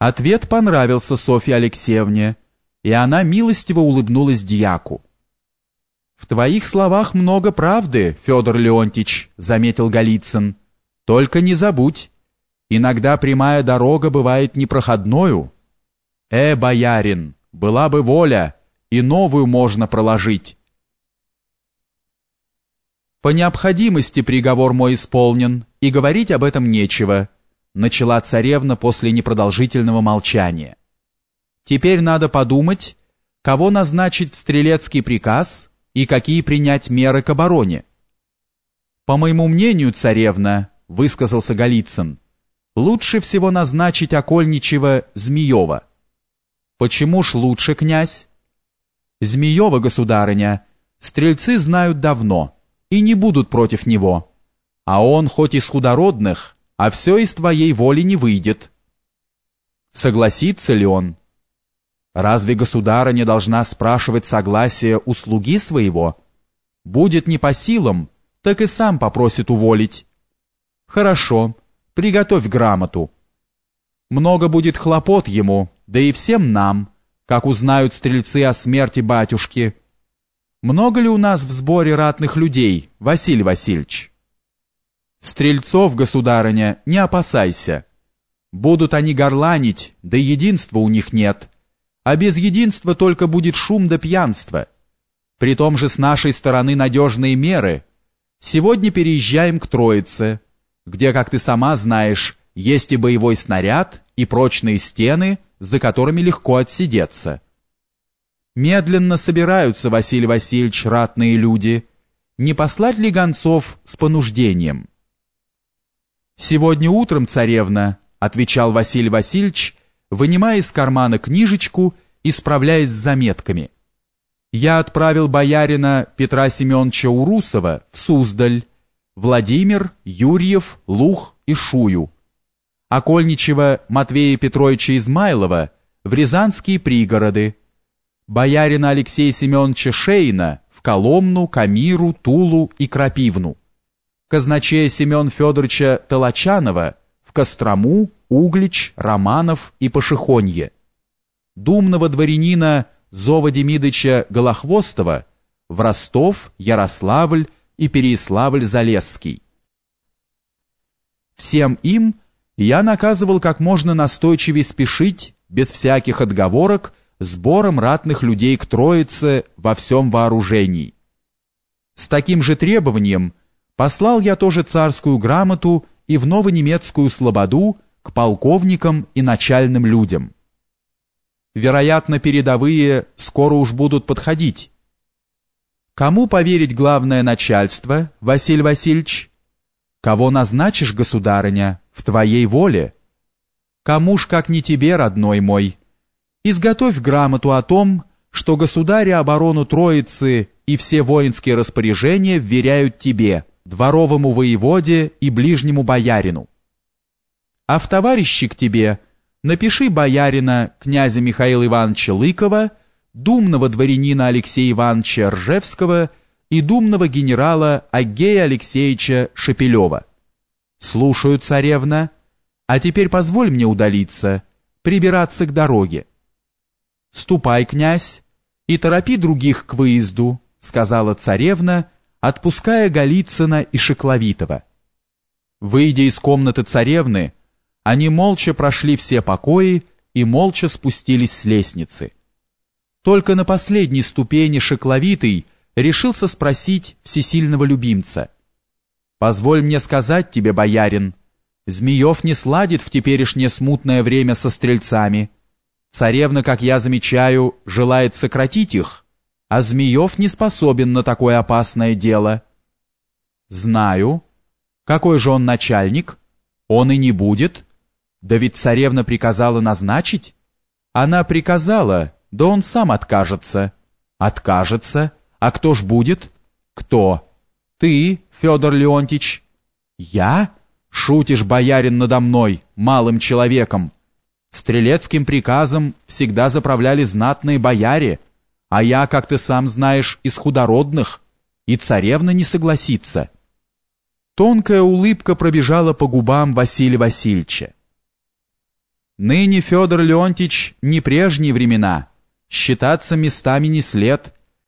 Ответ понравился Софье Алексеевне, и она милостиво улыбнулась дьяку. «В твоих словах много правды, Федор Леонтьич», — заметил Голицын. «Только не забудь, иногда прямая дорога бывает непроходною. Э, боярин, была бы воля, и новую можно проложить». «По необходимости приговор мой исполнен, и говорить об этом нечего», начала царевна после непродолжительного молчания. Теперь надо подумать, кого назначить в стрелецкий приказ и какие принять меры к обороне. По моему мнению, царевна, высказался Голицын, лучше всего назначить окольничего Змеева. Почему ж лучше, князь? Змеева, государыня, стрельцы знают давно и не будут против него. А он хоть из худородных, а все из твоей воли не выйдет. Согласится ли он? Разве государа не должна спрашивать согласия у слуги своего? Будет не по силам, так и сам попросит уволить. Хорошо, приготовь грамоту. Много будет хлопот ему, да и всем нам, как узнают стрельцы о смерти батюшки. Много ли у нас в сборе ратных людей, Василий Васильевич? Стрельцов, государыня, не опасайся. Будут они горланить, да единства у них нет. А без единства только будет шум да пьянство. При том же с нашей стороны надежные меры. Сегодня переезжаем к Троице, где, как ты сама знаешь, есть и боевой снаряд, и прочные стены, за которыми легко отсидеться. Медленно собираются, Василий Васильевич, ратные люди. Не послать ли гонцов с понуждением? «Сегодня утром, царевна», — отвечал Василий Васильевич, вынимая из кармана книжечку и справляясь с заметками. «Я отправил боярина Петра Семеновича Урусова в Суздаль, Владимир, Юрьев, Лух и Шую, Окольничего Матвея Петровича Измайлова в Рязанские пригороды, боярина Алексея Семеновича Шейна в Коломну, Камиру, Тулу и Крапивну, казначея Семен Федоровича Толочанова в Кострому, Углич, Романов и Пашихонье, думного дворянина Зова Демидыча Голохвостова в Ростов, Ярославль и Переяславль-Залесский. Всем им я наказывал как можно настойчивее спешить, без всяких отговорок, сбором ратных людей к Троице во всем вооружении. С таким же требованием Послал я тоже царскую грамоту и в новонемецкую слободу к полковникам и начальным людям. Вероятно, передовые скоро уж будут подходить. Кому поверить главное начальство, Василий Васильевич? Кого назначишь, государыня, в твоей воле? Кому ж, как не тебе, родной мой? Изготовь грамоту о том, что государя оборону Троицы и все воинские распоряжения вверяют тебе, дворовому воеводе и ближнему боярину. А в товарищи к тебе напиши боярина князя Михаила Ивановича Лыкова, думного дворянина Алексея Ивановича Ржевского и думного генерала Агея Алексеевича Шепелева. Слушаю, царевна, а теперь позволь мне удалиться, прибираться к дороге. Ступай, князь, и торопи других к выезду, сказала царевна, отпуская Голицына и Шекловитова. Выйдя из комнаты царевны, они молча прошли все покои и молча спустились с лестницы. Только на последней ступени Шекловитый решился спросить всесильного любимца. «Позволь мне сказать тебе, боярин, Змеев не сладит в теперешнее смутное время со стрельцами. Царевна, как я замечаю, желает сократить их» а Змеев не способен на такое опасное дело. Знаю. Какой же он начальник? Он и не будет. Да ведь царевна приказала назначить. Она приказала, да он сам откажется. Откажется? А кто ж будет? Кто? Ты, Федор Леонтьевич. Я? Шутишь, боярин, надо мной, малым человеком. Стрелецким приказом всегда заправляли знатные бояре, а я, как ты сам знаешь, из худородных, и царевна не согласится». Тонкая улыбка пробежала по губам Василия Васильевича. Ныне, Федор Леонтич, не прежние времена. Считаться местами не след,